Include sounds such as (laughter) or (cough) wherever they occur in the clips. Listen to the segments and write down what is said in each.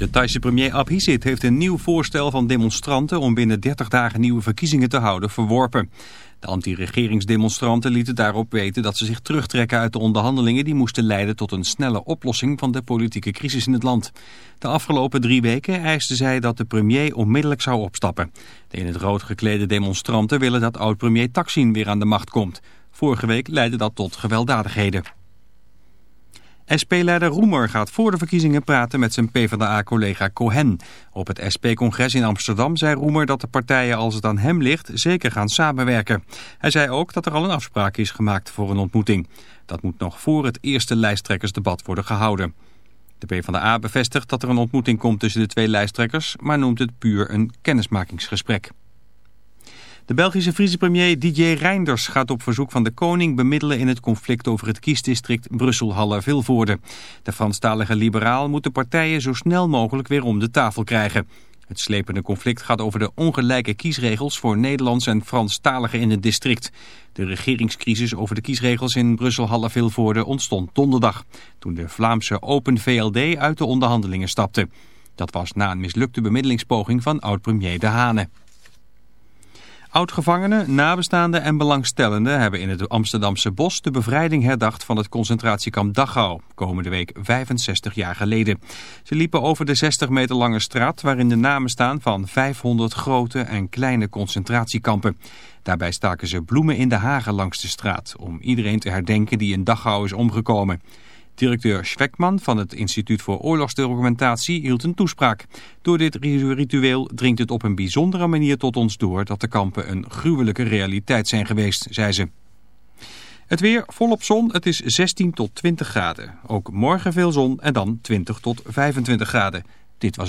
De Thaise premier Abhisit heeft een nieuw voorstel van demonstranten om binnen 30 dagen nieuwe verkiezingen te houden verworpen. De anti-regeringsdemonstranten lieten daarop weten dat ze zich terugtrekken uit de onderhandelingen die moesten leiden tot een snelle oplossing van de politieke crisis in het land. De afgelopen drie weken eisten zij dat de premier onmiddellijk zou opstappen. De in het rood geklede demonstranten willen dat oud-premier Taksin weer aan de macht komt. Vorige week leidde dat tot gewelddadigheden. SP-leider Roemer gaat voor de verkiezingen praten met zijn PvdA-collega Cohen. Op het SP-congres in Amsterdam zei Roemer dat de partijen als het aan hem ligt zeker gaan samenwerken. Hij zei ook dat er al een afspraak is gemaakt voor een ontmoeting. Dat moet nog voor het eerste lijsttrekkersdebat worden gehouden. De PvdA bevestigt dat er een ontmoeting komt tussen de twee lijsttrekkers, maar noemt het puur een kennismakingsgesprek. De Belgische vicepremier Didier Reinders gaat op verzoek van de koning bemiddelen in het conflict over het kiesdistrict Brussel-Halle-Vilvoorde. De Franstalige liberaal moet de partijen zo snel mogelijk weer om de tafel krijgen. Het slepende conflict gaat over de ongelijke kiesregels voor Nederlands en Franstaligen in het district. De regeringscrisis over de kiesregels in Brussel-Halle-Vilvoorde ontstond donderdag, toen de Vlaamse Open VLD uit de onderhandelingen stapte. Dat was na een mislukte bemiddelingspoging van oud-premier De Hane. Oudgevangenen, nabestaanden en belangstellenden hebben in het Amsterdamse Bos de bevrijding herdacht van het concentratiekamp Dachau, komende week 65 jaar geleden. Ze liepen over de 60 meter lange straat waarin de namen staan van 500 grote en kleine concentratiekampen. Daarbij staken ze bloemen in de hagen langs de straat om iedereen te herdenken die in Dachau is omgekomen. Directeur Schweckman van het Instituut voor Oorlogsdocumentatie hield een toespraak. Door dit ritueel dringt het op een bijzondere manier tot ons door dat de kampen een gruwelijke realiteit zijn geweest, zei ze. Het weer volop zon, het is 16 tot 20 graden. Ook morgen veel zon en dan 20 tot 25 graden. Dit was...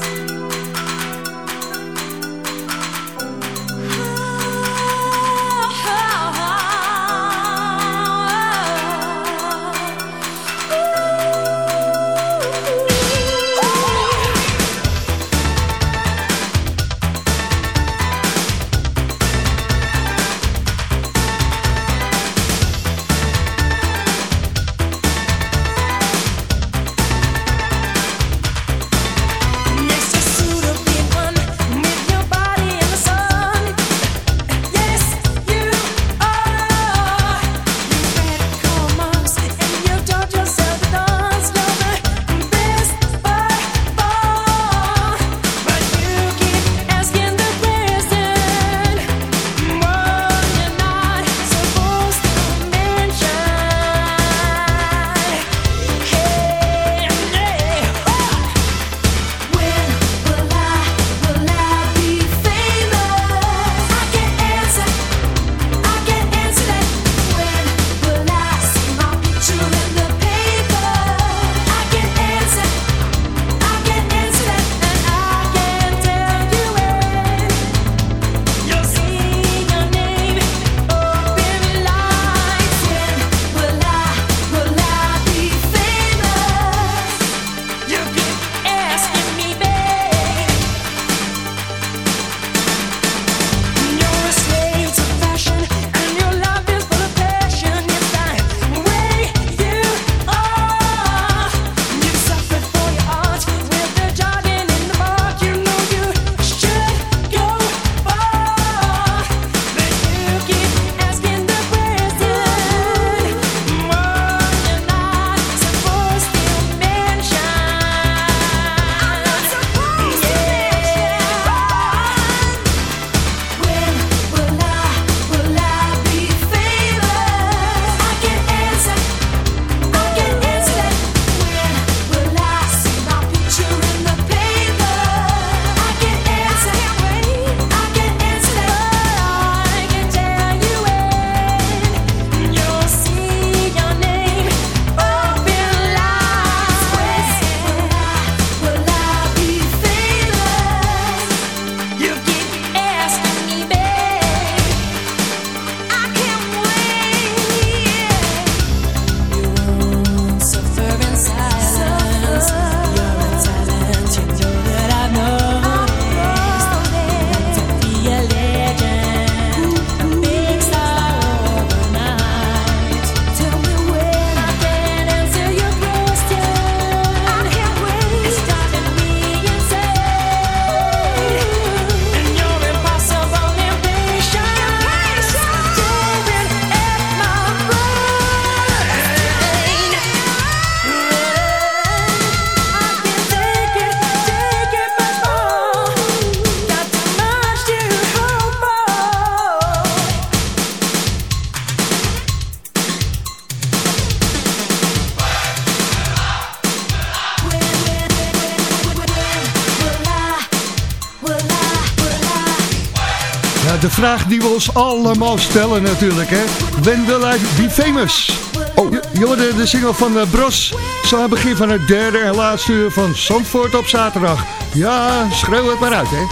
Vraag die we ons allemaal stellen natuurlijk, hè. When will I be famous? Oh. Je, hoorde de single van uh, Bros. Zo aan het begin van het derde en laatste uur van Zandvoort op zaterdag. Ja, schreeuw het maar uit, hè.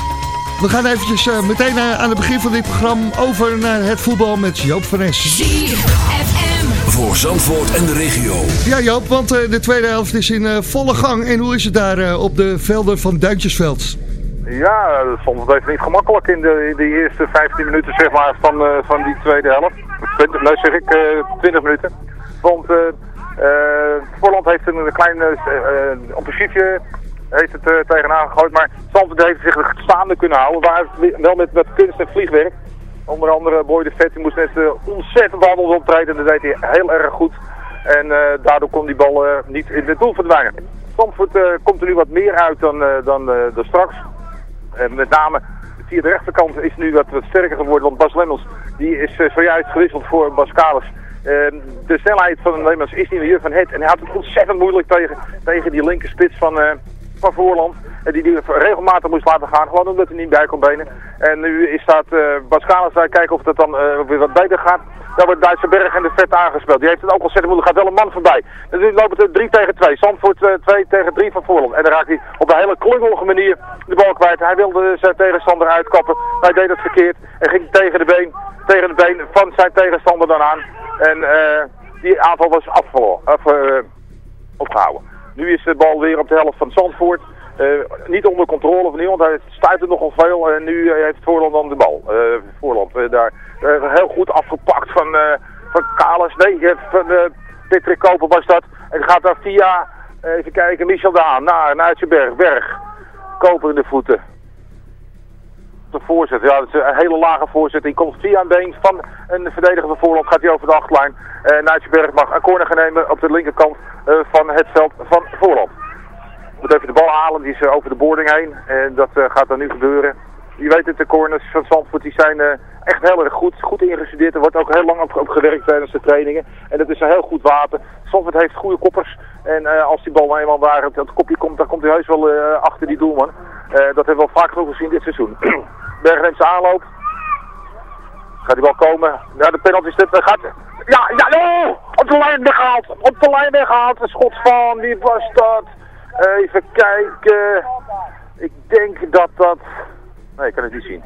We gaan eventjes uh, meteen uh, aan het begin van dit programma over naar het voetbal met Joop van Es. Voor Zandvoort en de regio. Ja Joop, want uh, de tweede helft is in volle gang. En hoe is het daar op de velden van Duintjesveld? Ja, soms het even niet gemakkelijk in de, de eerste 15 minuten zeg maar, van, uh, van die tweede helft. 20, nee zeg ik, uh, 20 minuten. Want uh, Voorland heeft een, klein oppositietje heeft het tegenaan gegooid. Maar Zandvoort heeft zich staande kunnen houden. Waar wel met, met kunst en vliegwerk. Onder andere Boy de Vet, die moest net ontzettend handels optreden. En dat deed hij heel erg goed. En daardoor kon die bal niet in het doel verdwijnen. Zandvoort komt er nu wat meer uit dan, dan, dan straks. En met name via de rechterkant is nu wat, wat sterker geworden. Want Bas Lemmels die is uh, zojuist gewisseld voor Bas Kalis. Uh, de snelheid van Lemmels is niet meer van het. En hij had het ontzettend moeilijk tegen, tegen die linker spits van, uh, van Voorland. En die die regelmatig moest laten gaan. Gewoon omdat hij niet bij kon benen. En nu is dat Bas Kalis daar kijken of dat dan weer wat beter gaat. Daar wordt Duitse Berg en de Vet aangespeeld. Die heeft het ook ontzettend moeilijk. gaat wel een man voorbij. En nu loopt het 3 tegen 2. Zandvoort 2 tegen 3 van Voorland. En dan raakt hij op een hele klungelige manier de bal kwijt. Hij wilde zijn tegenstander uitkappen. Hij deed het verkeerd. En ging tegen de been, tegen de been van zijn tegenstander dan aan. En uh, die aanval was afgelopen, of, uh, opgehouden. Nu is de bal weer op de helft van Zandvoort. Uh, niet onder controle of niet, want hij stuit het nogal veel. En nu heeft Voorland dan de bal. Voorland daar heel goed afgepakt van, van Kalis. Nee, van Patrick Koper was dat. En gaat daar via, even kijken, Michel Daan naar Nuitsenberg. Berg. Koper in de voeten. De voorzet, ja, dat is een hele lage voorzet. Die komt via een been van een verdediger van Voorland. Gaat hij over de achterlijn. Uh, Nuitsenberg mag een corner gaan nemen op de linkerkant uh, van het veld van Voorland. Moet even de bal halen, die is uh, over de boarding heen. En dat gaat dan nu gebeuren. Je weet het, de corners van Zandvoort die zijn echt heel erg goed, goed ingestudeerd. Er wordt ook heel lang op, op gewerkt tijdens de trainingen. En dat is een heel goed wapen. Zandvoort heeft goede koppers. En uh, als die bal eenmaal daar op het kopje komt, dan komt hij heus wel uh, achter die doelman. Uh, dat hebben we al vaak genoeg gezien dit seizoen. (clears throat) Berg aanloop. Gaat die bal komen? Ja, de penalty stip gaat... Ja, ja, oh! Op de lijn weggehaald! Op de lijn weggehaald! Een schot van, wie was dat? Even kijken. Ik denk dat dat... Nee, ik kan het niet zien.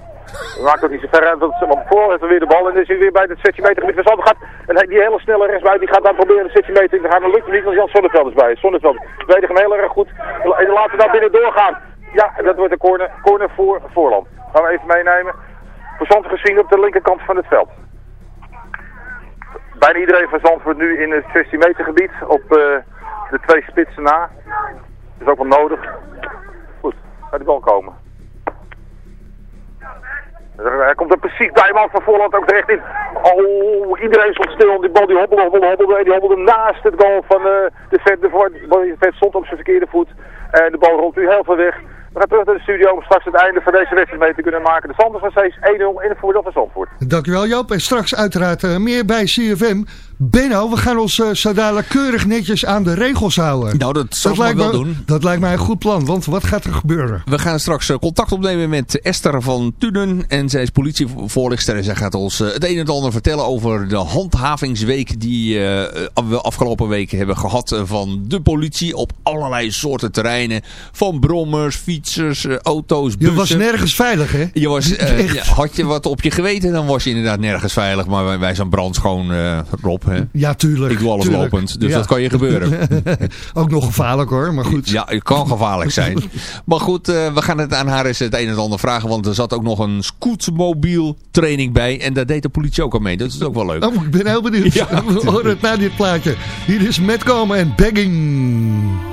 Maakt ook niet zo ver uit, want voor heeft weer de bal en is hij weer bij het 16 meter gebied van gaat. En die hele snelle rechtsbuiten die gaat dan proberen de 16 meter te gaan. Dan lukt niet, want Jan Sonneveld is bij. Sonneveld weet hem heel erg goed. En laten we dan binnen doorgaan. Ja, dat wordt een corner, corner voor Voorland. Gaan we even meenemen. Verzand gezien op de linkerkant van het veld. Bijna iedereen van Zand wordt nu in het 16 meter gebied op uh, de twee spitsen na. Dat is ook wel nodig. Goed, gaat die bal komen. Hij komt er precies bij, man van Voorland ook terecht in. Oh, iedereen stond stil. Die bal die hobbelde, hobbelde, hobbelde. Die hobbelde naast het goal van uh, de vet. De vet stond op zijn verkeerde voet. En de bal rolt nu heel veel weg. We gaan terug naar de studio om straks het einde van deze wedstrijd mee te kunnen maken. De Sanders van steeds 1-0 in het voordeel van Zandvoort. Dankjewel Joop. En straks uiteraard uh, meer bij CFM. Benno, we gaan ons uh, zo dadelijk keurig netjes aan de regels houden. Nou, dat zal lijkt wel me, doen. Dat lijkt mij een goed plan, want wat gaat er gebeuren? We gaan straks uh, contact opnemen met Esther van Tunen. En zij is politievoorlichter. En zij gaat ons uh, het een en het ander vertellen over de handhavingsweek die we afgelopen weken hebben gehad van de politie op allerlei soorten terreinen. Van brommers, fietsers, auto's, bussen. Je was nergens veilig, hè? Je was, ja, had je wat op je geweten, dan was je inderdaad nergens veilig. Maar wij, wij zijn brandschoon, Rob. Hè? Ja, tuurlijk. Ik doe alles tuurlijk. lopend, dus ja. dat kan je gebeuren. (laughs) Ook nog gevaarlijk hoor, maar goed. Ja, het kan gevaarlijk (laughs) zijn. maar goed, uh, we gaan het aan haar eens het een en ander vragen, want er zat ook nog een scootmobiel training bij. En daar deed de politie ook al mee, dat is ook wel leuk. Oh, ik ben heel benieuwd. (laughs) Ja. We horen het na dit plaatje. Hier is Metkomen en Begging.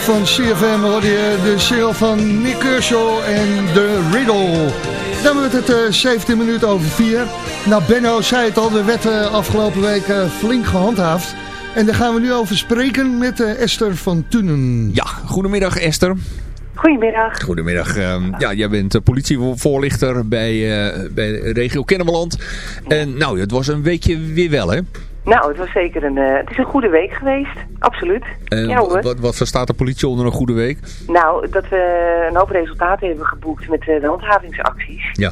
Van CFM hoorde je de single van Nick Kershaw en The Riddle. Dan wordt het eh 17 minuten over 4. Nou, Benno zei het al, er werd eh, afgelopen week eh, flink gehandhaafd. En daar gaan we nu over spreken met eh, Esther van Tunen. Ja, goedemiddag Esther. Goedemiddag. Goedemiddag. ehm, ja, jij bent eh, politievoorlichter bij, eh, bij regio Kennemerland. En nou, het was een weekje weer wel, hè? Nou, het was zeker een, eh, het is een goede week geweest. Absoluut. En ja wat, wat verstaat de politie onder een goede week? Nou, dat we een hoop resultaten hebben geboekt met eh, de handhavingsacties. Ja.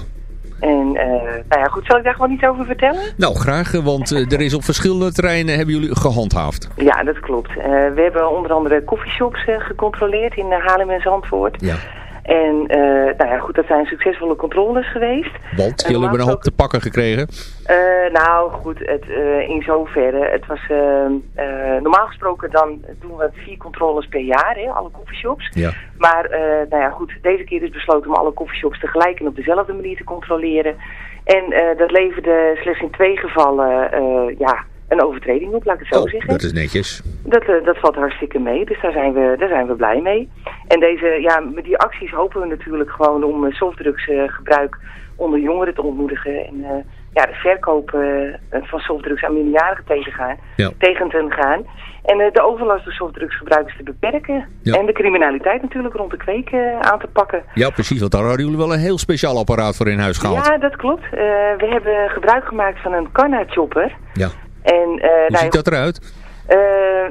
En, eh, nou ja, goed, zal ik daar gewoon iets over vertellen? Nou, graag, want eh, er is op verschillende terreinen hebben jullie gehandhaafd. Ja, dat klopt. We hebben onder andere coffeeshops eh, gecontroleerd in Haarlem en Zandvoort. Ja. En, eh, nou ja, goed, dat zijn succesvolle controles geweest. Want jullie hebben een hoop ook- te pakken gekregen. Eh, nou, goed, het, eh, in zoverre. Het was eh, eh, normaal gesproken dan doen we vier controles per jaar, hè, alle coffeeshops. Ja. Maar, nou ja, goed, deze keer is besloten om alle coffeeshops tegelijk en op dezelfde manier te controleren. En dat leverde slechts in twee gevallen, ja, een overtreding op, laat ik het zo Oh, zeggen. dat is netjes. Dat, eh, dat valt hartstikke mee, dus daar zijn, we, daar zijn we blij mee. En deze, ja, met die acties hopen we natuurlijk gewoon om eh, softdrugsgebruik onder jongeren te ontmoedigen. En eh, ja, de verkoop eh, van softdrugs aan minderjarigen tegen, te gaan, Ja. tegen te gaan. En eh, de overlast door softdrugsgebruikers te beperken. Ja. En de criminaliteit natuurlijk rond de kweek eh, aan te pakken. Ja, precies, want daar hadden jullie wel een heel speciaal apparaat voor in huis gehaald. Ja, dat klopt. Eh, we hebben gebruik gemaakt van een Carna-chopper. Ja. En, eh, Hoe nou ziet dat eruit? eh,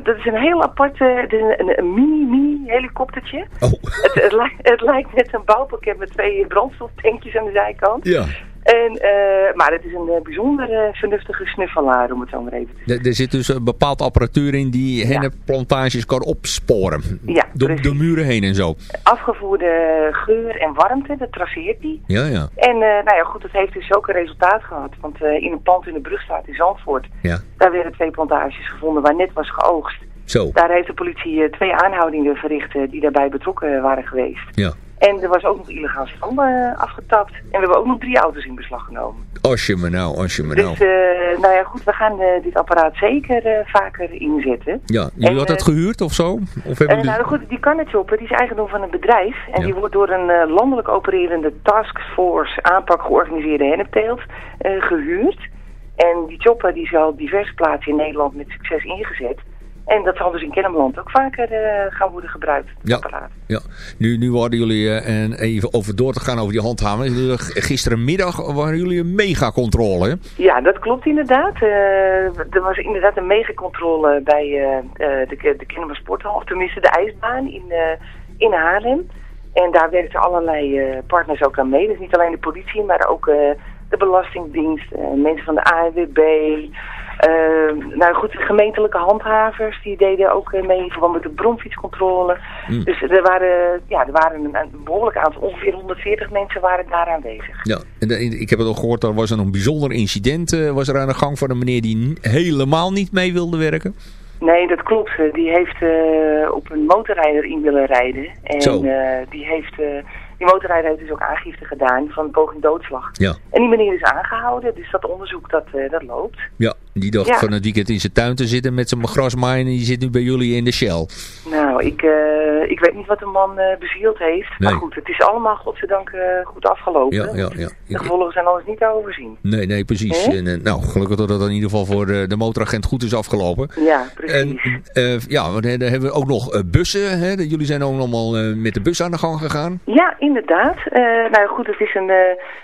dat is een heel apart, het is een, een, een mini-mini-helikoptertje. Oh, Het, het, lijkt, het lijkt net een bouwpakket met twee brandstoftankjes aan de zijkant. ja. En, eh, maar het is een eh, bijzonder eh, vernuftige snuffelaar, om het zo maar even te Er, er zit dus een bepaald apparatuur in die hennepplantages kan opsporen. Ja, door, door muren heen en zo. zeggen. Afgevoerde geur en warmte, dat traceert die. Ja, ja. En nou ja, goed, dat heeft dus ook een resultaat gehad. Want in een pand in de Brugstraat in Zandvoort, Ja, daar werden twee plantages gevonden waar net was geoogst. zo. Daar heeft de politie twee aanhoudingen verricht die daarbij betrokken waren geweest. Ja. En er was ook nog illegaal stam eh, afgetapt. En we hebben ook nog drie auto's in beslag genomen. Als je me nou, als je me nou. Dus, nou ja, goed, we gaan eh, dit apparaat zeker vaker inzetten. Ja, jullie had dat eh, gehuurd of zo? Of hebben jullie... nou goed, die Carnetchopper die is eigendom van een bedrijf. En Ja. die wordt door een landelijk opererende taskforce aanpak georganiseerde hennepteelt eh, gehuurd. En die chopper die is al diverse plaatsen in Nederland met succes ingezet. En dat zal dus in Kennemerland ook vaker eh, gaan worden gebruikt, Ja. Ja, nu, nu waren jullie, eh, en even over door te gaan over die handhaving. Jullie- Gisterenmiddag waren jullie een megacontrole, hè? Ja, dat klopt inderdaad. Eh, er was inderdaad een megacontrole bij eh, eh, de, de Kennemer Sporthal, of tenminste de ijsbaan in, eh, in Haarlem. En daar werkten allerlei eh, partners ook aan mee. Dus niet alleen de politie, maar ook eh, de Belastingdienst, eh, mensen van de ANWB. Eh, nou goed, de gemeentelijke handhavers die deden ook eh, mee in verband met de bronfietscontrole. Mm. Dus er waren, ja, er waren een, een behoorlijk aantal, ongeveer 140 mensen waren daar aanwezig. Ja, en ik heb het al gehoord, er was een bijzonder incident eh, was er aan de gang van een meneer die helemaal niet mee wilde werken. Nee, dat klopt. Eh, Die heeft op een motorrijder in willen rijden. En die, heeft, die motorrijder heeft dus ook aangifte gedaan van poging doodslag. Ja. En die meneer is aangehouden, dus dat onderzoek dat, dat loopt. Ja, die dacht Ja. van het weekend in zijn tuin te zitten met zijn grasmaaien en die zit nu bij jullie in de Shell. Nou, ik, eh, ik weet niet wat de man eh bezield heeft. Nee. Maar goed, het is allemaal godzijdank eh goed afgelopen. Ja, ja, ja. De gevolgen zijn alles niet te overzien. Nee, nee, precies. En, eh, nou, gelukkig dat dat in ieder geval voor de, de motoragent goed is afgelopen. Ja, precies. En eh, ja, want, hè, dan hebben we ook nog eh, bussen. Hè? Jullie zijn ook allemaal eh, met de bus aan de gang gegaan. Ja, inderdaad. Eh, nou goed, het is een, eh,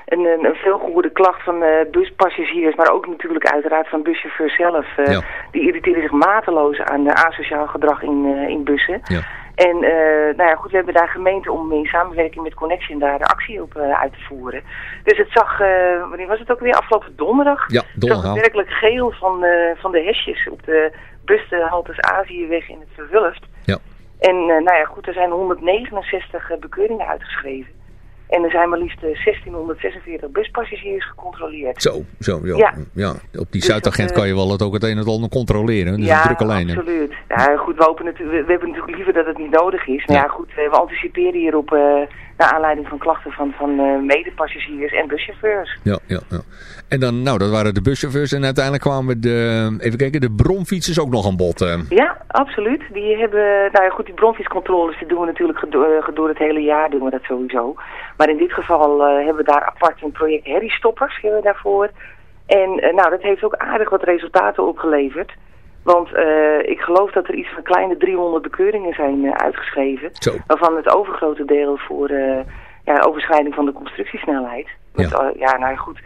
een, een, veelgehoorde klacht van eh, buspassagiers, maar ook natuurlijk uiteraard van buschauffeurs zelf. eh, Ja. Die irriteren zich mateloos aan eh, asociaal gedrag in, eh, in bussen. Ja. En nou ja, goed, we hebben daar gemeente om in samenwerking met Connection daar de actie op uit te voeren. Dus het zag, wanneer was het ook weer? Afgelopen donderdag. Ja, donderdag. het werkelijk geel van, van de hesjes op de bushaltes Aziëweg in het Verwulft. Ja. En nou ja, goed, er zijn 169 eh, bekeuringen uitgeschreven. En er zijn maar liefst eh, 1646 buspassagiers gecontroleerd. Zo, zo, ja. Ja. ja. Op die Dus Zuidagent eh, kan je wel het ook het een en het ander controleren. Dus ja, een drukke lijn. absoluut. Ja, goed, we, hopen natuurlijk, we, we hebben natuurlijk liever dat het niet nodig is. Maar Ja. ja, goed, eh, we anticiperen hierop eh naar aanleiding van klachten van, van eh, medepassagiers en buschauffeurs. Ja, ja, ja. En dan, nou, dat waren de buschauffeurs. En uiteindelijk kwamen de, even kijken, de bromfietsers ook nog aan bod. eh. Ja, absoluut. Die hebben, nou ja goed, die bronfietscontroles die doen we natuurlijk gedo- eh, door het hele jaar doen we dat sowieso. Maar in dit geval hebben we daar apart een project herriestoppers hebben we daarvoor. En nou, dat heeft ook aardig wat resultaten opgeleverd. Want eh, ik geloof dat er iets van kleine 300 bekeuringen zijn eh, uitgeschreven. Zo. Waarvan het overgrote deel voor eh, ja, overschrijding van de constructiesnelheid. Want, Ja. ja, nou goed.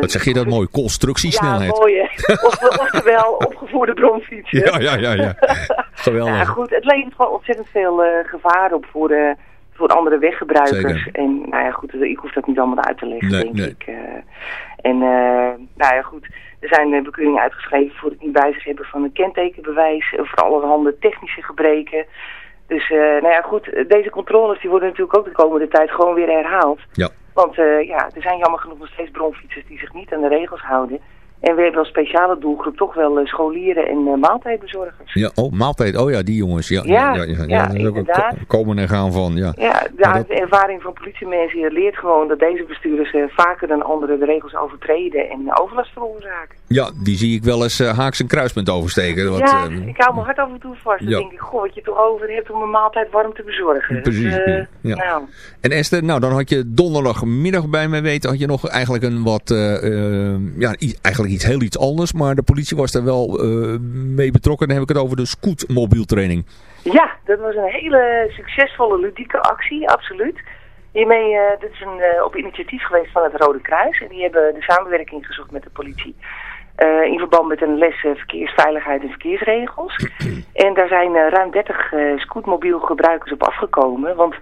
Wat zeg je dat mooi? Constructiesnelheid. Ja, mooi hè. (laughs) Of, oftewel opgevoerde bromfietsen. Ja, ja, ja, ja. (laughs) Geweldig. Ja, goed, het levert gewoon ontzettend veel gevaar op voor, eh, voor andere weggebruikers. Zeker. En nou ja, goed, ik hoef dat niet allemaal uit te leggen, Nee, denk nee. ik. en nou ja, goed, er zijn eh, bekeuringen uitgeschreven voor het niet bij zich hebben van een kentekenbewijs. eh, voor allerhande technische gebreken. Dus eh, nou ja, goed, deze controles die worden natuurlijk ook de komende tijd gewoon weer herhaald. Ja. Want ja, er zijn jammer genoeg nog steeds bronfietsers die zich niet aan de regels houden. En we hebben als speciale doelgroep toch wel eh, scholieren en eh, maaltijdbezorgers. Ja, oh, maaltijd. Oh ja, die jongens. Ja, Ja, ja, ja, ja, dat is ook komen en gaan van. Ja. Ja, de, dat- de ervaring van politiemensen leert gewoon dat deze bestuurders eh, vaker dan anderen de regels overtreden en overlast veroorzaken. ja, die zie ik wel eens haaks en kruispunt oversteken. Wat, ja, eh, ik hou mijn hart af en toe vast. Dan denk ik, goh, wat je toch over hebt om een maaltijd warm te bezorgen. Precies, Dus. Nou, En Esther, nou dan had je donderdagmiddag bij mij weten, had je nog eigenlijk een wat, eh, eh, ja, eigenlijk iets heel iets anders, maar de politie was daar wel eh, mee betrokken. Dan heb ik het over de scootmobieltraining. Ja, dat was een hele succesvolle ludieke actie, absoluut. Hiermee, eh dit is een, eh, op initiatief geweest van het Rode Kruis. En die hebben de samenwerking gezocht met de politie. in verband met een les verkeersveiligheid en verkeersregels. (clears throat) en daar zijn ruim 30 eh scootmobielgebruikers op afgekomen. Want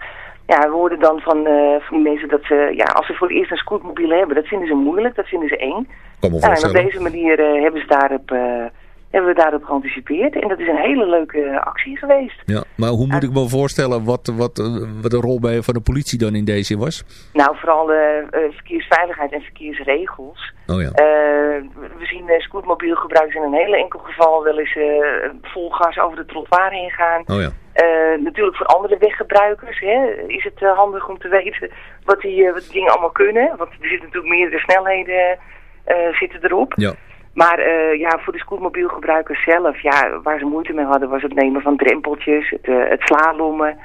ja, we hoorden dan van, eh, van die mensen dat ze, ja, als ze voor het eerst een scootmobiel hebben, dat vinden ze moeilijk, dat vinden ze eng. Ja, en op deze manier eh, hebben, ze daarop, eh, hebben we daarop geanticipeerd. En dat is een hele leuke actie geweest. Ja, maar hoe moet ik me voorstellen wat, wat, eh, wat de rol bij, van de politie dan in deze was? Nou, vooral eh, verkeersveiligheid en verkeersregels. Oh ja. Eh, we zien uh, scootmobielgebruikers in een heel enkel geval wel eens vol gas over de trottoir heen gaan. Oh ja. Natuurlijk voor andere weggebruikers hè, is het handig om te weten wat die, wat die dingen allemaal kunnen. Want er zitten natuurlijk meerdere snelheden zitten erop. Ja. Maar eh, ja, voor de scootmobielgebruikers zelf, ja, waar ze moeite mee hadden, was het nemen van drempeltjes, het, eh, het slalommen.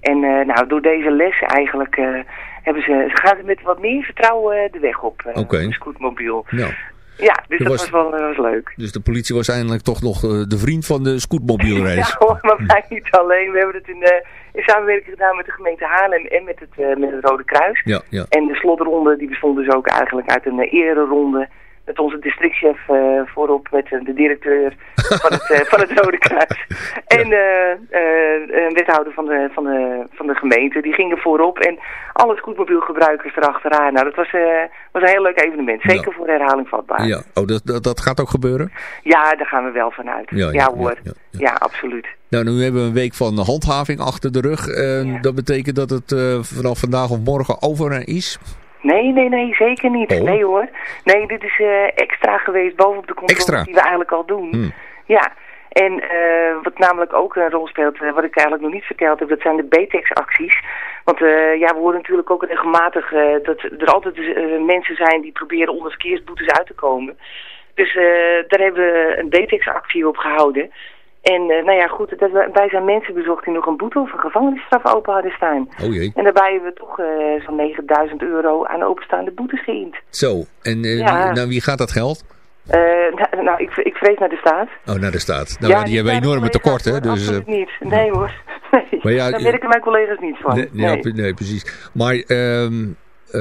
En eh, nou, door deze les eigenlijk hebben ze, ze gaan met wat meer vertrouwen de weg op, Oké. de scootmobiel. Nou, Ja, dus dat was- was, wel was leuk. dus de politie was eindelijk toch nog de vriend van de scootmobielrace. (laughs) Ja maar wij niet alleen. We hebben het in, eh, in samenwerking gedaan met de gemeente Haarlem en met het, met het Rode Kruis. Ja, ja. En de slotronde die bestond dus ook eigenlijk uit een ereronde met onze districtchef eh, voorop, met eh, de directeur van het, eh, van het Rode Kruis. (laughs) En een wethouder van de, van, de, van de gemeente, die gingen voorop. En alle scootmobielgebruikers erachteraan. Nou, dat was, eh, was een heel leuk evenement. Zeker voor herhaling vatbaar. Ja, oh, dat, dat, dat gaat ook gebeuren? Ja, daar gaan we wel vanuit. Ja, Ja, ja, hoor. ja, absoluut. Nou, nu hebben we een week van handhaving achter de rug. Ja. dat betekent dat het vanaf vandaag of morgen over is. Nee, nee, nee, zeker niet. Oh. Nee hoor. Nee, dit is eh, extra geweest bovenop de controle die we eigenlijk al doen. Hmm. Ja. En eh, wat namelijk ook een rol speelt, eh, wat ik eigenlijk nog niet verteld heb, dat zijn de BTEX-acties. Want ja, we horen natuurlijk ook regelmatig dat er altijd mensen zijn die proberen onder verkeersboetes uit te komen. Dus daar hebben we een BTEX-actie op gehouden. En eh, nou ja, goed, dat- wij zijn mensen bezocht die nog een boete of een gevangenisstraf open hadden staan. Oh jee. En daarbij hebben we toch eh, zo'n 9000 euro aan openstaande boetes geïnd. Zo, en eh, Ja. wie, naar wie gaat dat geld? Nou, nou, ik, ik vrees naar de staat. Oh, naar de staat. Nou, die, hebben enorme tekorten, hoor, Dus, Absoluut niet. Nee hoor. (laughs) Nee. Maar ja, Daar mijn collega's niet van. nee, Nee, ja, nee, precies. Maar ehm, eh,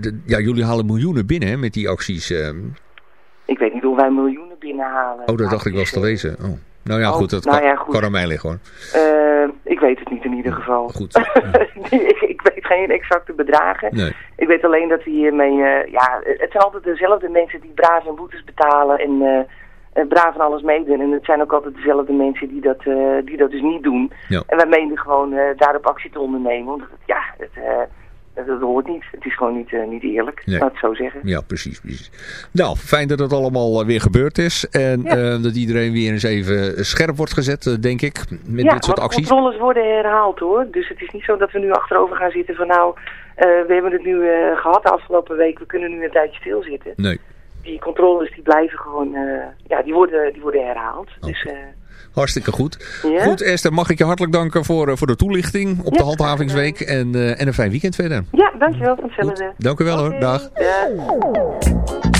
de- ja, jullie halen miljoenen binnen hè, met die acties. ehm. Ik weet niet hoe wij miljoenen binnenhalen. Oh, dat dacht ik wel eens te lezen. Oh. Nou ja, Oh, goed, dat nou kan, ja, goed. kan aan mij liggen hoor. eh, ik weet het niet in ieder geval. Goed. (laughs) ik, ik weet geen exacte bedragen. Nee. Ik weet alleen dat we hiermee... eh, ja, het zijn altijd dezelfde mensen die braaf hun boetes betalen en... eh, braaf en alles meedoen. En het zijn ook altijd dezelfde mensen die dat, die dat dus niet doen. Ja. En wij meenden gewoon daarop actie te ondernemen. Omdat het, ja, het, dat, hoort niet. Het is gewoon niet, eh, niet eerlijk, Nee. laat het zo zeggen. Ja, precies, precies. Nou, fijn dat het allemaal eh, weer gebeurd is. En Ja. eh, dat iedereen weer eens even scherp wordt gezet, denk ik. Met ja, dit soort acties. controles worden herhaald hoor. Dus het is niet zo dat we nu achterover gaan zitten van nou, we hebben het nu eh, gehad de afgelopen week, we kunnen nu een tijdje stilzitten. Nee. Die controles die blijven gewoon, ja, die worden, die worden herhaald. Dus Hartstikke goed. Ja? Goed, Esther, mag ik je hartelijk danken voor, eh, voor de toelichting op Ja, de handhavingsweek. En, eh, en een fijn weekend verder. ja, dankjewel. Dank u wel hoor. Dag. dag.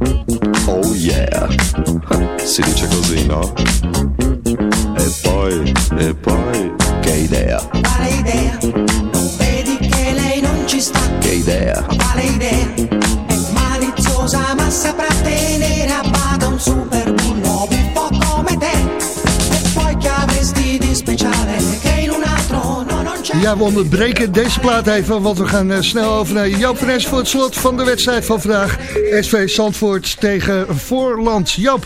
Oh yeah, si dice così, no? E poi, e poi, che idea, Quale idea? Non vedi che lei non ci sta? che idea, Quale idea? È maliziosa ma saprà tenere Ja, we onderbreken deze plaat even, want we gaan eh, snel over naar Joop Fres voor het slot van de wedstrijd van vandaag. SV Zandvoort tegen Voorland. Joop.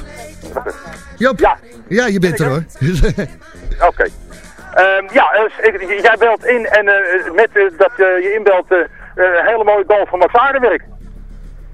Joop. Ja. Ja, je bent er hoor. (laughs) Oké. Ehm, ja, jij belt in en eh, met eh, dat je inbelt een hele mooie goal van Max Aardenwerk.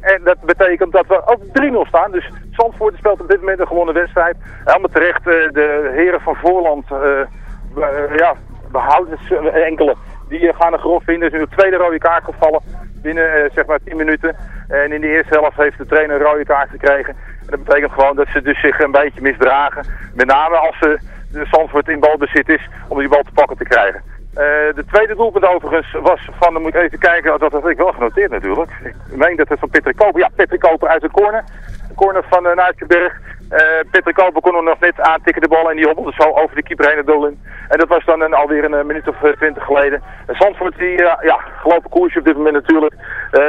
En dat betekent dat we op 3-0 staan. Dus Zandvoort speelt op dit moment een gewonnen wedstrijd. Helemaal terecht, de heren van Voorland, eh, we- eh, behouden ze- enkele. Die eh, gaan er grof vinden. Er is nu een tweede rode kaart gevallen binnen eh, zeg maar 10 minuten. En in de eerste helft heeft de trainer een rode kaart gekregen. En dat betekent gewoon dat ze dus zich een beetje misdragen. Met name als ze de Zandvoort in balbezit is om die bal te pakken te krijgen. Eh, de tweede doelpunt overigens was van, dan moet ik even kijken, dat had ik wel genoteerd natuurlijk. Ik meen dat het van Patrick Koper, ja Patrick Koper uit de corner. De corner van uh. Patrick Koper kon hem nog net aantikken de bal en die hobbelde zo over de keeper heen het doel in. En dat was dan een, alweer een, eh, minuut of eh, twintig geleden. En Zandvoort die, eh, ja, gelopen koersje op dit moment natuurlijk.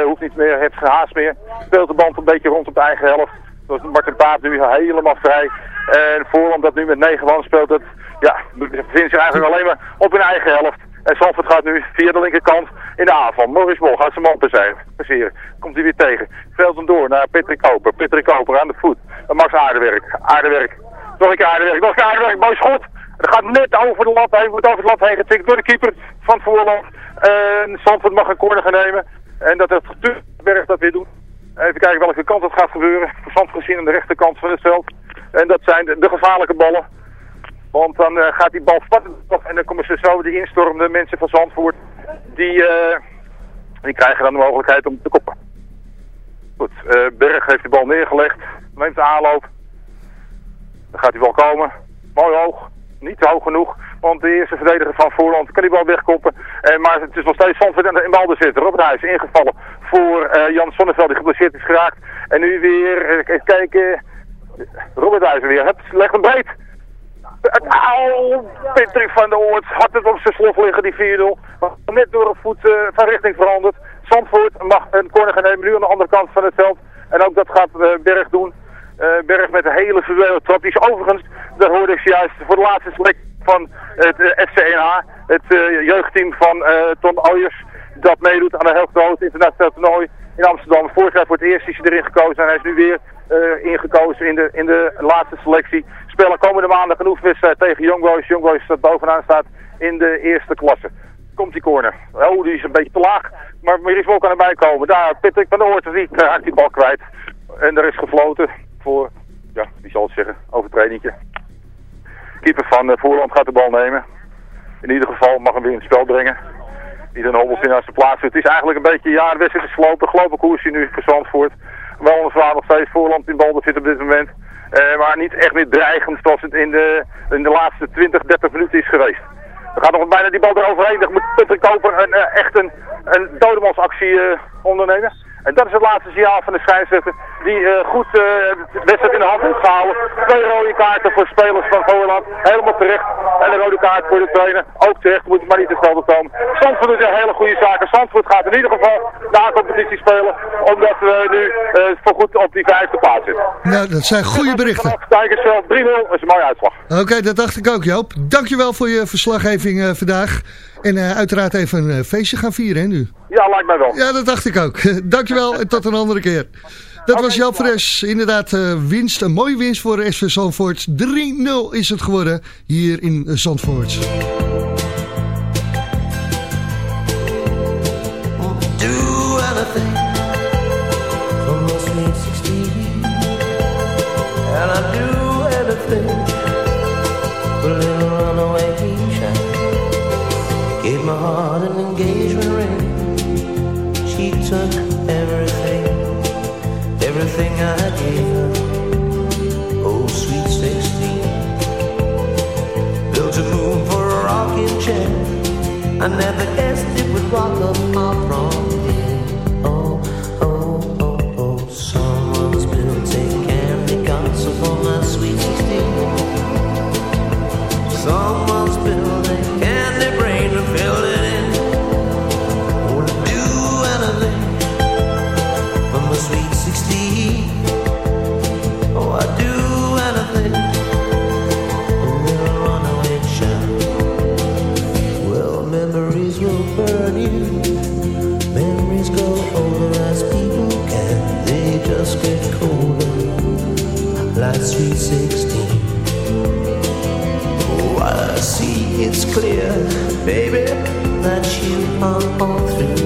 Hoeft niet meer, heeft geen haast meer. Speelt de band een beetje rond op de eigen helft. Zoals Martin Paap nu helemaal vrij. En Voorland dat nu met 9 man speelt, dat ja, bevindt zich eigenlijk alleen maar op hun eigen helft. En Zandvoort gaat nu via de linkerkant in de aanval. Morris Bol gaat zijn man passeren. Komt hij weer tegen. Speelt hem door naar Patrick Koper. Patrick Koper aan de voet. En Max Aardewerk. Aardewerk. Nog een keer Aardewerk. Nog een keer Aardewerk. Mooi schot. Dat gaat net over de lat heen. Wordt over de lat heen getikt door de keeper van Voorland. En Zandvoort mag een corner gaan nemen. En dat het Berg dat weer doet. Even kijken welke kant het gaat gebeuren. Verzand gezien aan de rechterkant van het veld. En dat zijn de gevaarlijke ballen. Want dan eh, gaat die bal vatten en dan komen ze zo de instormende mensen van Zandvoort. Die, eh, die krijgen dan de mogelijkheid om te koppen. Goed, eh, Berg heeft de bal neergelegd. Neemt de aanloop. Dan gaat die bal komen. Mooi hoog. Niet hoog genoeg. Want de eerste verdediger van Voorland kan die bal wegkoppen. Eh, maar het is nog steeds Zandvoort in, balbezit. Robert Huis ingevallen voor Jan Sonneveld die geblesseerd is geraakt. En nu weer, even kijken... Robert weer. Het legt hem breed. Het, au, Patrick van der Oort had het op zijn slof liggen, die 4-0. Maar net door een voet eh, van richting veranderd. Zandvoort mag een corner gaan nemen, nu aan de andere kant van het veld. En ook dat gaat eh, Berg doen. Eh, Berg met een hele vervelende trap. Die is overigens, dat hoorde ik zojuist, voor de laatste selectie van het FC1A. Het jeugdteam van Ton Ooyers. Dat meedoet aan de heel groot internationaal toernooi in Amsterdam. Vorig voor het eerst is hij erin gekozen en hij is nu weer ingekozen in de, in de laatste selectie. Spelen komende maandag oefenwedstrijd tegen Young Boys. Young Boys dat bovenaan staat in de eerste klasse. Komt die corner. Oh, die is een beetje te laag. Maar Wol kan erbij komen. Daar, Patrick van Oort, die raakt die bal kwijt. En er is gefloten voor, ja, wie zal het zeggen, overtredingje. Keeper van uh, Voorland gaat de bal nemen. In ieder geval mag hem weer in het spel brengen. Niet een in als de plaats. Het is eigenlijk een beetje, ja, de wedstrijd is gelopen. Gelopen koersje nu voor Zandvoort. Wel weliswaar nog steeds Voorland in bal zit op dit moment. Uh, maar niet echt meer dreigend zoals het in de, in de laatste 20, 30 minuten is geweest. Er gaat nog bijna die bal eroverheen. Dan moet Patrick Koper een, eh, echt een, een dodemansactie eh, ondernemen. En dat is het laatste signaal van de scheidsrechter. Die eh, goed eh, de wedstrijd in de hand heeft gehouden. Twee rode kaarten voor spelers van Volendam. Helemaal terecht. En een rode kaart voor de trainer. Ook terecht. Moet maar niet te snel komen. Zandvoort doet een hele goede zaken. Zandvoort gaat in ieder geval na competitie spelen. Omdat we nu eh voorgoed op die vijfde plaats zitten. Nou, dat zijn goede berichten. Kijkersveld 3-0 is een mooie uitslag. Oké, dat dacht ik ook, Joop. Dankjewel voor je verslaggeving vandaag. En eh, uiteraard even een eh, feestje gaan vieren, hè, nu. Ja, lijkt mij wel. Ja, dat dacht ik ook. (laughs) Dankjewel en tot een andere keer. Dat was Joop Fres. Inderdaad, eh, winst. Een mooie winst voor SV Zandvoort. 3-0 is het geworden hier in Zandvoort. I never guessed it would rock up far from here. Oh, oh, oh, oh. Baby, that you are all through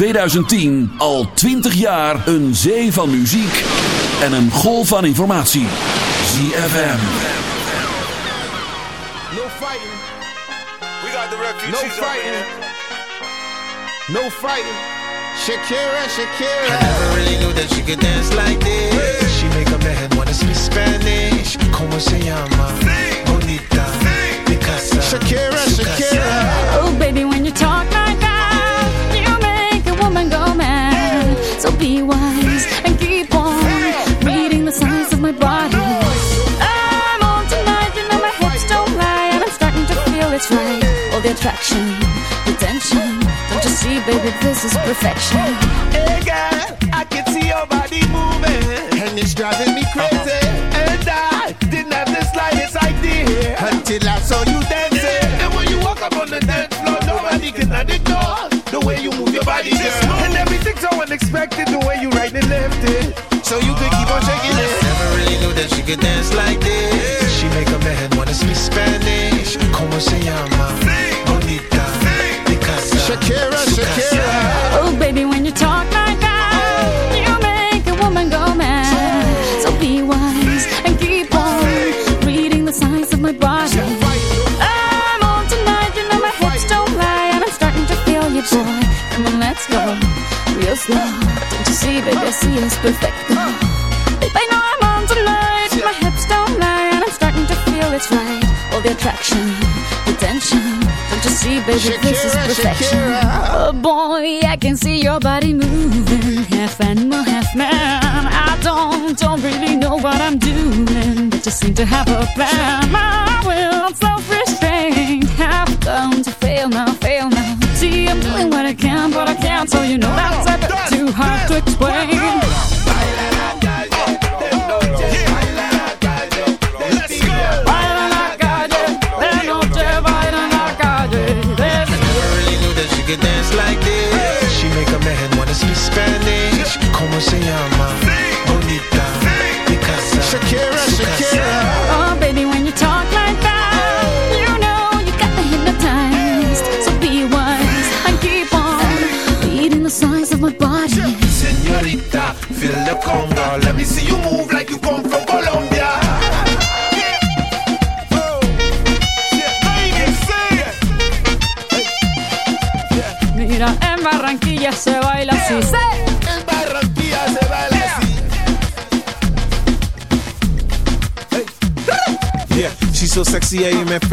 2010 al 20 jaar een zee van muziek en een golf van informatie. ZFM. No fighting. We got the refugees no fighting. No fighting. Shakira, Shakira. I never really knew that she could dance like this. She make a man wanna speak Spanish. Como se llama? Bonita. Picasa. Shakira, Shakira. Be wise and keep on reading the signs of my body. I'm on tonight, you know my hips don't lie, and I'm starting to feel it's right. All the attraction, the tension. Don't you see, baby, this is perfection. Hey girl, I can see your body moving, and it's driving me crazy. And I didn't have the slightest idea until I saw you dancing. Unexpected, the way you right and left it. So you could keep on shaking it. Never really knew that she could dance like this. She make a man wanna speak Spanish. Como se llama? Baby, I see it's perfect. Babe, I know I'm on tonight, my hips don't lie, and I'm starting to feel it's right. All the attraction, the tension. Don't you see, baby, this is perfection. Shakira. Oh boy, I can see your body moving, half animal, half man. I don't, don't really know what I'm doing, but just seem to have a plan. My will, self-restraint, have come to fail now, fail now. See, I'm doing what I can, but I can't, so you know that's a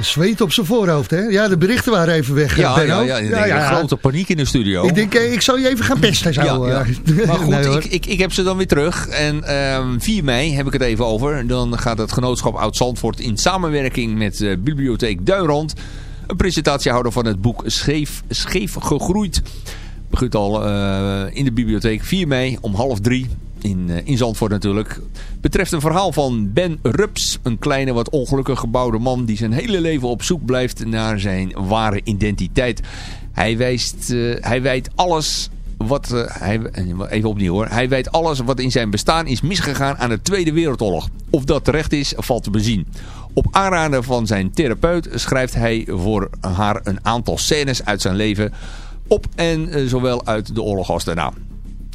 Zweet op zijn voorhoofd, hè? Ja, de berichten waren even weg, Ja, ja, ja, ja, grote paniek in de studio. Ik denk, eh, ik zal je even gaan pesten. Zo. Eh. Maar (laughs) goed, Nee, ik, ik, ik heb ze dan weer terug. En ehm 4 mei heb ik het even over. Dan gaat het genootschap Oud-Zandvoort in samenwerking met eh, Bibliotheek Duinrand... een presentatie houden van het boek Scheef, Scheef Gegroeid. Begint al in de bibliotheek 4 mei om half drie. In, eh, in Zandvoort natuurlijk. Betreft een verhaal van Ben Rups. Een kleine wat ongelukkig gebouwde man die zijn hele leven op zoek blijft naar zijn ware identiteit. Hij, wijst, eh, hij wijt alles wat... eh, hij, even opnieuw hoor. Hij wijt alles wat in zijn bestaan is misgegaan aan de Tweede Wereldoorlog. Of dat terecht is, valt te bezien. Op aanraden van zijn therapeut schrijft hij voor haar een aantal scènes uit zijn leven op en zowel uit de oorlog als daarna.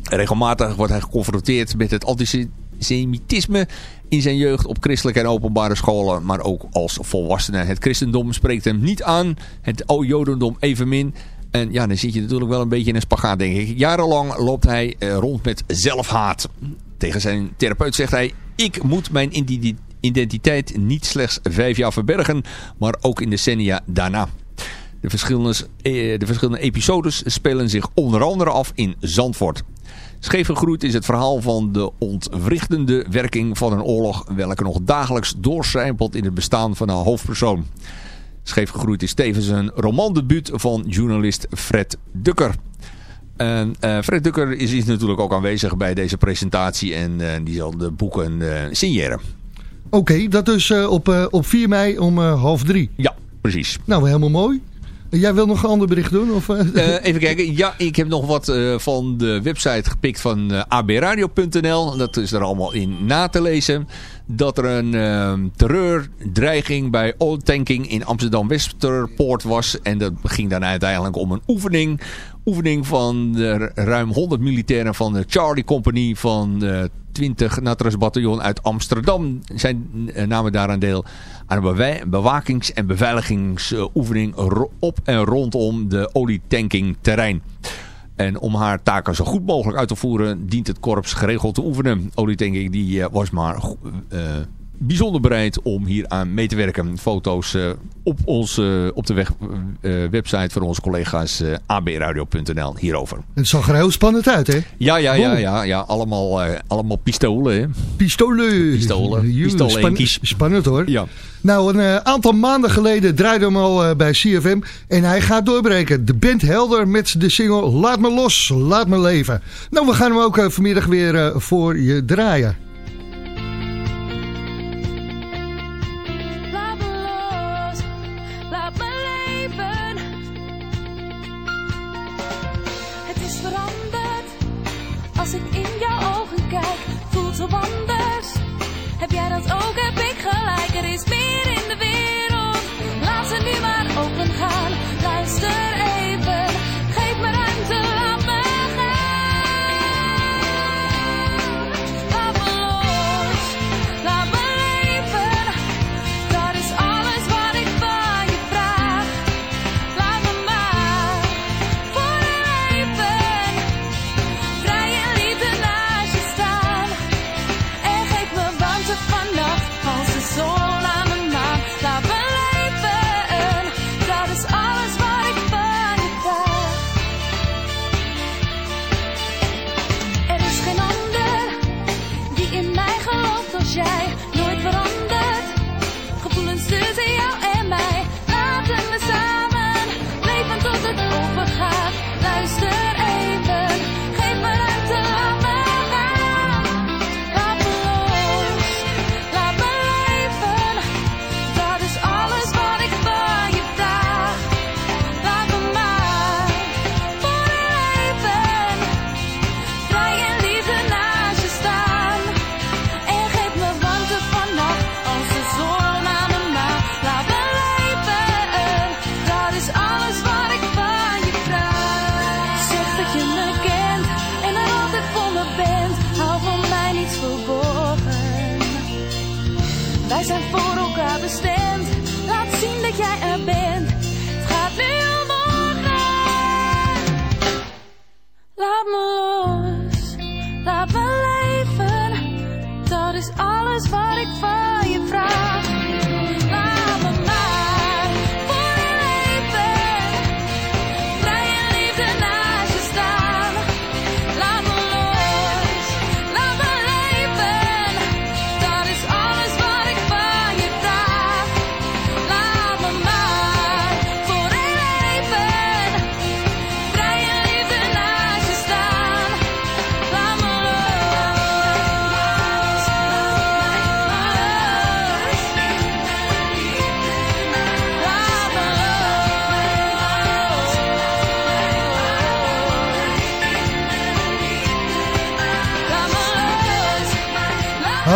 Regelmatig wordt hij geconfronteerd met het antisemitisme in zijn jeugd op christelijke en openbare scholen, maar ook als volwassene. Het christendom spreekt hem niet aan, het jodendom evenmin. En ja, dan zit je natuurlijk wel een beetje in een spagaat, denk ik. Jarenlang loopt hij eh, rond met zelfhaat. Tegen zijn therapeut zegt hij, ik moet mijn identiteit niet slechts vijf jaar verbergen, maar ook in decennia daarna. De verschillende, eh, de verschillende episodes spelen zich onder andere af in Zandvoort. Scheef gegroeid is het verhaal van de ontwrichtende werking van een oorlog... welke nog dagelijks doorcijpelt in het bestaan van een hoofdpersoon. Scheef gegroeid is tevens een romandebuut van journalist Fred Dukker. En eh, Fred Dukker is, is natuurlijk ook aanwezig bij deze presentatie en eh, die zal de boeken eh, signeren. Oké, dat dus op, op 4 mei om half drie. Ja, precies. Nou, helemaal mooi. Jij wil nog een ander bericht doen? Of, eh? Eh, even kijken. Ja, ik heb nog wat eh, van de website gepikt van abradio.nl. Dat is er allemaal in na te lezen. Dat er een eh, terreurdreiging bij Old Tanking in Amsterdam-Westerpoort was. En dat ging dan uiteindelijk om een oefening. Oefening van de ruim 100 militairen van de Charlie Company van de 20 Natras bataljon uit Amsterdam. Zijn eh, namen daaraan deel aan een bewa- bewakings- en beveiligingsoefening op en rondom de olietanking terrein. En om haar taken zo goed mogelijk uit te voeren, dient het korps geregeld te oefenen. Olietanking die eh, was maar eh, bijzonder bereid om hier aan mee te werken. Foto's eh, op, onze, op de weg, eh, website van onze collega's eh, abradio.nl hierover. Het zag er heel spannend uit, hè? Ja, ja, ja, ja, ja. Allemaal, eh, allemaal pistolen. Hè? Pistolen. Pistolen. Span-. Spannend hoor. Ja. Nou, een eh, aantal maanden geleden draaide hem al eh, bij CFM. En hij gaat doorbreken. De band Helder met de single Laat me los, laat me leven. Nou, we gaan hem ook eh, vanmiddag weer eh, voor je draaien. Anders. Heb jij dat ook? Heb ik gelijk? Er is meer in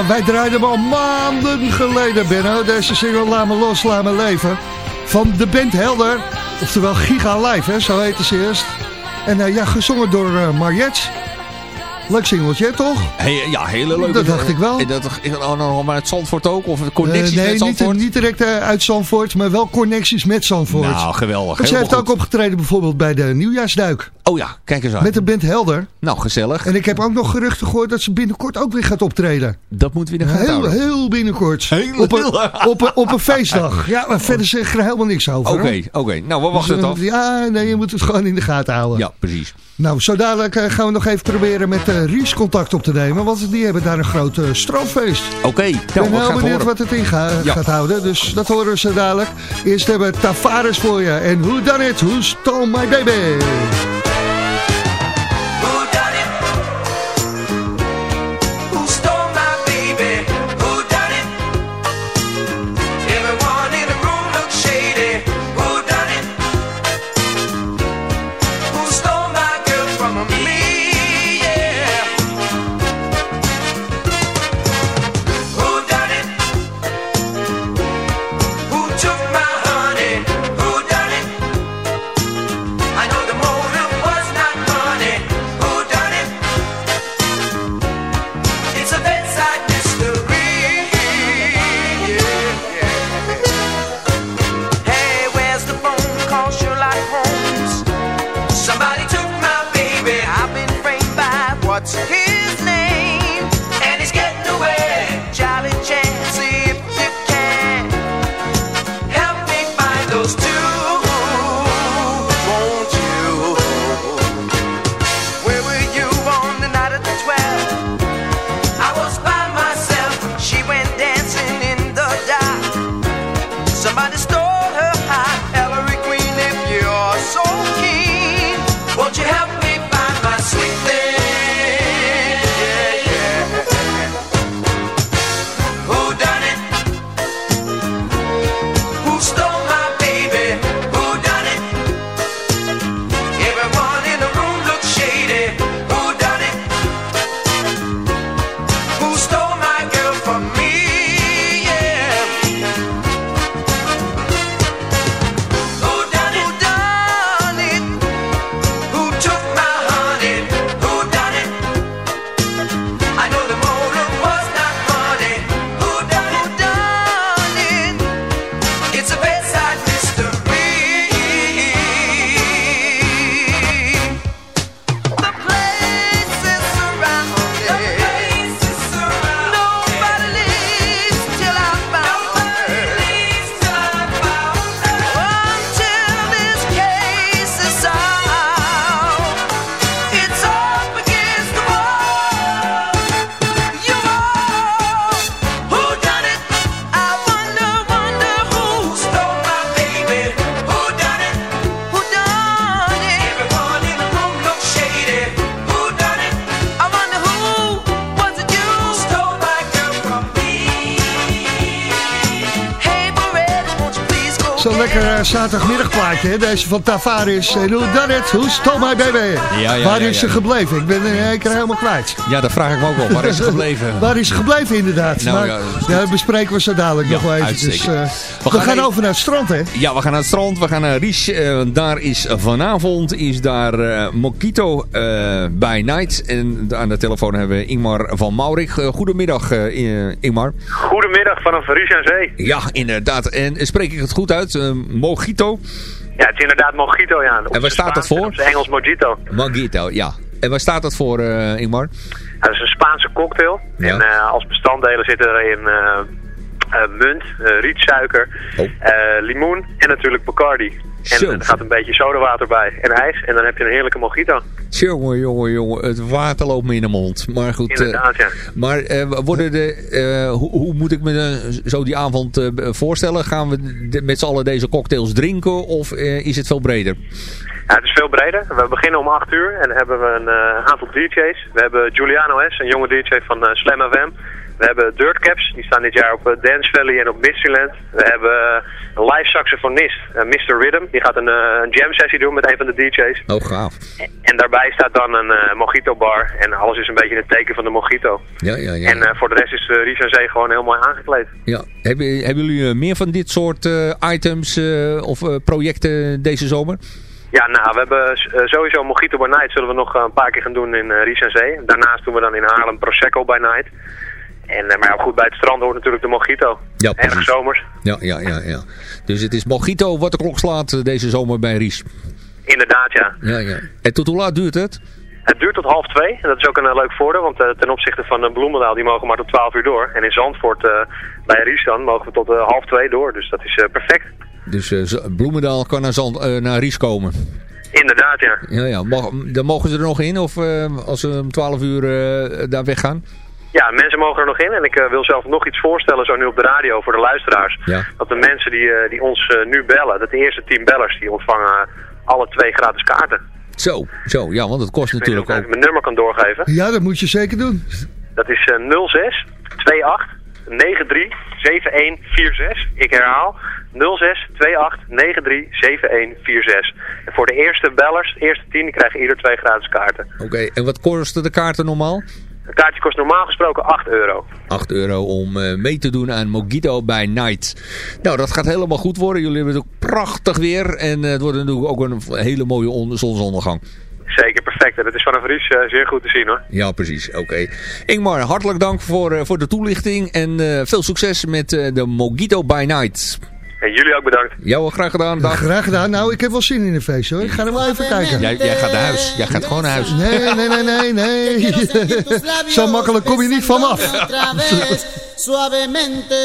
Wij draaiden al maanden geleden, Benno. Deze single Laat me los, laat me leven. Van de band Helder. Oftewel Giga Live, hè, zo heette ze eerst. En eh, ja, gezongen door eh Mariette. Leuk singeltje, toch? Ja, hele leuke. Dat dacht ik wel. En Dat, is dat nog maar het Zandvoort ook? Of connecties Eh, nee, met Zandvoort? Niet, niet direct eh, uit Zandvoort, maar wel connecties met Zandvoort. Nou, geweldig. Want zij heeft ook opgetreden bijvoorbeeld bij de Nieuwjaarsduik. Oh ja, kijk eens aan. Met de band Helder. Nou, gezellig. En ik heb ook nog geruchten gehoord dat ze binnenkort ook weer gaat optreden. Dat moeten we in de gaten Heel, houden. heel binnenkort. Heel- op, een, op, een, op een feestdag. (laughs) Ja, maar verder zeg ik er helemaal niks over. Oké, oké. Nou, we wachten Dus, het eh, af. Ja, nee, je moet het gewoon in de gaten houden. Ja, precies. Nou, zo dadelijk gaan we nog even proberen met Ries contact op te nemen, want die hebben daar een groot eh, strandfeest. Oké, Ik nou, ben heel benieuwd horen. wat het in ga- Ja. gaat houden, dus dat horen we zo dadelijk. Eerst hebben we Tavares voor je en Who Done It, Who Stole My Baby. Zaterdagmiddagplaatje, hè? deze van Tavares. En Done It, Who Stole My Baby. Ja, ja, Waar ja, is ja. ze gebleven? Ik ben in één keer helemaal kwijt. Ja, dat vraag ik me ook wel. Waar is ze (laughs) gebleven? Waar is ze gebleven inderdaad? Nou, maar, ja, ja, dat bespreken we zo dadelijk Ja, nog wel even. uitstekend. Dus, eh, We we, gaan over naar het strand, hè? Ja, we gaan naar het strand. We gaan naar Ries. Eh, daar is vanavond is daar eh, Mokito eh, bij Night. En aan de telefoon hebben we Ingmar van Maurik. Eh, goedemiddag, eh, Ingmar. Goedemiddag vanaf Ries aan Zee. Ja, inderdaad. En spreek ik het goed uit? Eh, Mojito? Ja, het is inderdaad mojito, ja. Op En waar staat dat voor? Zijn Engels mojito. Mojito, ja. En waar staat dat voor, eh, Ingmar? Dat is een Spaanse cocktail. Ja. En eh, als bestanddelen zitten erin eh, eh, munt, rietsuiker, Oh. limoen en natuurlijk Bacardi. En Zo. er gaat een beetje sodawater bij en ijs. En dan heb je een heerlijke mojito. Jongen, jongen, jongen. Het water loopt me in de mond. Maar goed. eh, Inderdaad, ja. maar eh, worden de, eh, hoe, hoe moet ik me zo die avond voorstellen? Gaan we de- met z'n allen deze cocktails drinken of is het veel breder? Ja, het is veel breder. We beginnen om 8 uur en dan hebben we een aantal DJ's. We hebben Giuliano S, een jonge DJ van Slam FM. We hebben Dirtcaps, die staan dit jaar op eh, Dance Valley en op Mysteryland. We hebben eh, een live saxofonist, eh, Mr. Rhythm. Die gaat een, een jam sessie doen met een van de DJ's. Oh, gaaf. En daarbij staat dan een eh, mojito bar. En alles is een beetje in het teken van de mojito. Ja, ja, ja. En voor de rest is uh, Ries en Zee gewoon heel mooi aangekleed. ja. Hebben, hebben jullie meer van dit soort items of projecten deze zomer? Ja, nou, we hebben sowieso Mojito by Night zullen we nog een paar keer gaan doen in Ries en Zee. Daarnaast doen we dan in Haarlem Prosecco by Night. En, eh, maar goed, bij het strand hoort natuurlijk de Mojito. Ja, Erg zomers. Ja, ja, ja, ja. Dus het is Mojito wat de klok slaat eh, deze zomer bij Ries. Inderdaad, ja. Ja, ja. En tot hoe laat duurt het? Het duurt tot half twee. En dat is ook een eh, leuk voordeel, want ten opzichte van uh, Bloemendaal, die mogen maar tot 12 uur door. En in Zandvoort, bij Ries dan, mogen we tot half twee door. Dus dat is perfect. Dus Bloemendaal kan naar, Zand, naar Ries komen. Inderdaad, ja. Ja, ja. Mag, dan mogen ze er nog in of als ze om 12 uur daar weggaan? Ja, mensen mogen er nog in. En ik eh, wil zelf nog iets voorstellen, zo nu op de radio voor de luisteraars. Ja. Dat de mensen die, eh, die ons eh, nu bellen, dat de eerste tien bellers, die ontvangen alle twee gratis kaarten. Zo, zo. Ja, want dat kost Ik natuurlijk of ik ook. mijn nummer kan doorgeven. Ja, dat moet je zeker doen. Dat is eh 06 28 93 7146. Ik herhaal 06 28 93 7146. En voor de eerste bellers, de eerste tien, die krijgen ieder twee gratis kaarten. Oké, en wat kosten de kaarten normaal? Een kaartje kost normaal gesproken 8 euro. 8 euro om eh, mee te doen aan Mojito by Night. Nou, dat gaat helemaal goed worden. Jullie hebben het ook prachtig weer. En eh, het wordt natuurlijk ook een hele mooie on- zonsondergang. Zeker, perfect. En het is vanaf Ries eh, zeer goed te zien hoor. Ja, precies. Oké. Ingmar, hartelijk dank voor, voor de toelichting. En veel succes met de Mojito by Night. En jullie ook bedankt. Jou wel graag gedaan. Dag. Graag gedaan. Nou, ik heb wel zin in een feest hoor. Ik ga er wel even kijken. Jij, jij gaat naar huis. Jij gaat gewoon naar huis. Nee, nee, nee, nee, nee. Zo makkelijk kom je niet van af. suavemente,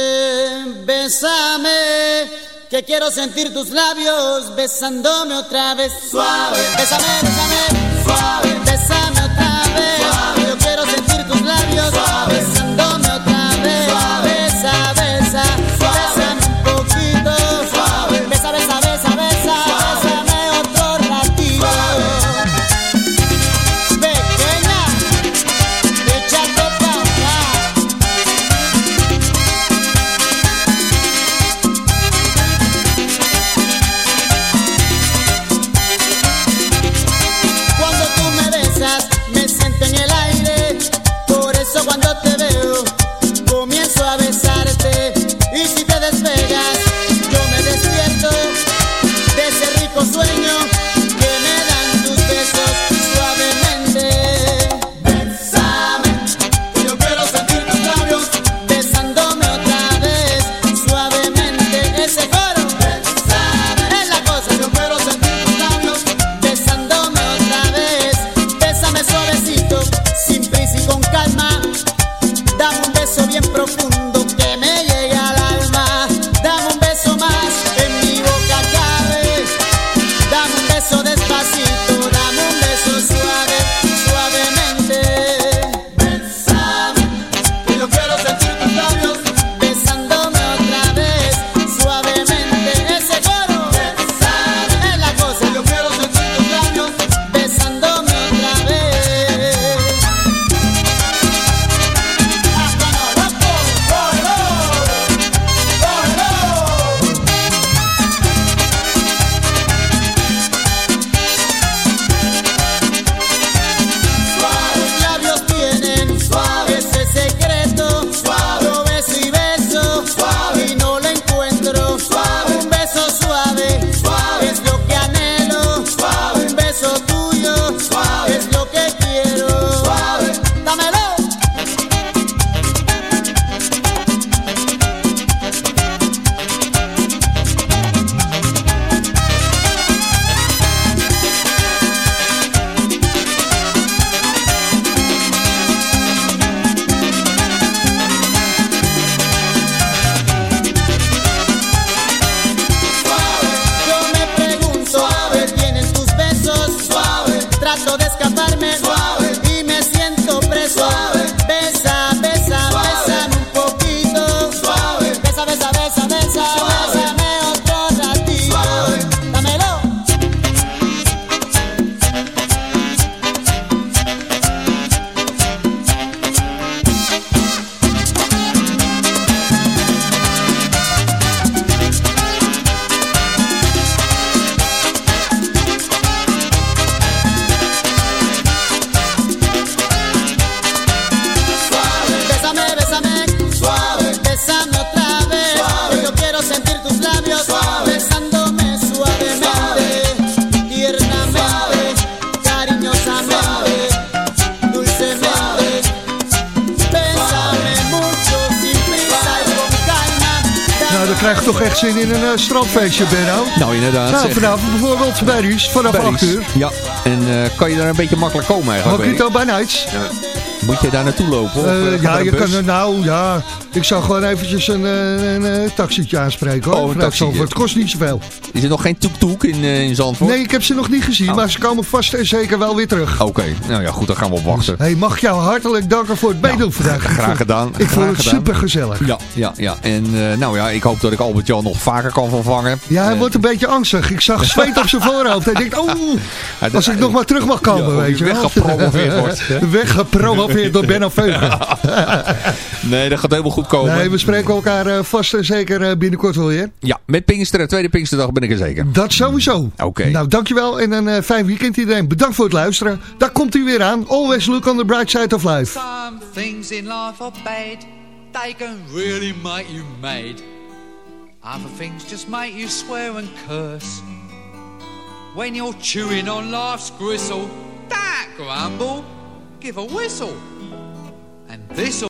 besame, que quiero sentir tus labios besándome otra vez, suave, besame, besame, suave, besame otra vez, strandfeestje, Benno. Nou, inderdaad. Nou, vanavond bijvoorbeeld bij Ries, vanaf Bij 8 Ries. uur. Ja, en eh, kan je daar een beetje makkelijk komen eigenlijk? Mojito bij Nights. Moet je daar naartoe lopen? Of, Eh, eh, gaat ja, je bus? kan er nou, ja. Ik zou gewoon eventjes een, eh, een, eh, taxietje aanspreken hoor. Oh, een vanuit taxietje. Zandvoort. Het kost niet zoveel. Is er nog geen toek-toek in, eh, in Zandvoort? Nee, ik heb ze nog niet gezien, Oh. maar ze komen vast en zeker wel weer terug. Oké, nou ja, goed, dan gaan we op wachten. Hey, mag ik jou hartelijk danken voor het meedoen vandaag. Graag gedaan. Ik vond het gedaan. super gezellig. Ja, ja, ja. En nou ja, ik hoop dat ik Albert-Jan nog vaker kan vervangen. Ja, hij wordt een beetje angstig. Ik zag zweet op zijn voorhoofd. Hij denkt, oh, (laughs) als ik nog maar terug mag komen, Ja, weet je wel. weggepromoveerd wordt? (laughs) Weggepromoveerd door Benno Veugen. (laughs) Nee, dat gaat helemaal goed komen. Nee, we spreken elkaar eh, vast en zeker eh, binnenkort wel weer. Ja, met Pinksteren, tweede Pinksterdag ben ik er zeker. Dat sowieso. Oké. Nou, dankjewel en een eh, fijn weekend iedereen. Bedankt voor het luisteren. Daar komt u weer aan. Always look on the bright side of life. Some things in life are bad. They can really make you mad. Other things just make you swear and curse. When you're chewing on life's gristle, that grumble, give a whistle. And this'll